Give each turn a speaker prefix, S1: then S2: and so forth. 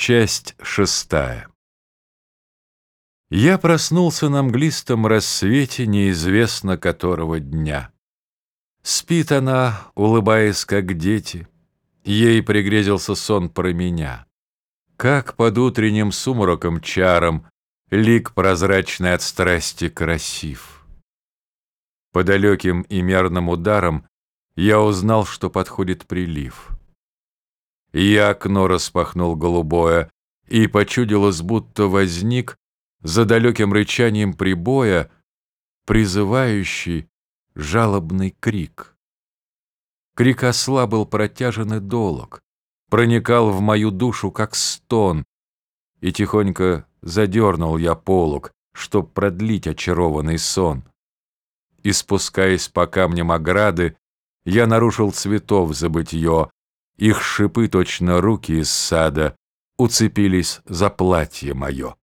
S1: Часть шестая. Я проснулся на мглистом рассвете неизвестно которого дня. Спит она, улыбаясь, как дети. Ей пригрезился сон про меня. Как под утренним сумраком чаром Лик прозрачный от страсти красив. По далеким и мерным ударам Я узнал, что подходит прилив. Я окно распахнул голубое, И почудилось, будто возник За далеким рычанием прибоя Призывающий жалобный крик. Крик осла был протяжен и долог, Проникал в мою душу, как стон, И тихонько задернул я полог, Чтоб продлить очарованный сон. И спускаясь по камням ограды, Я нарушил цветов забытье, Их шипы, точно руки из сада, Уцепились за платье мое.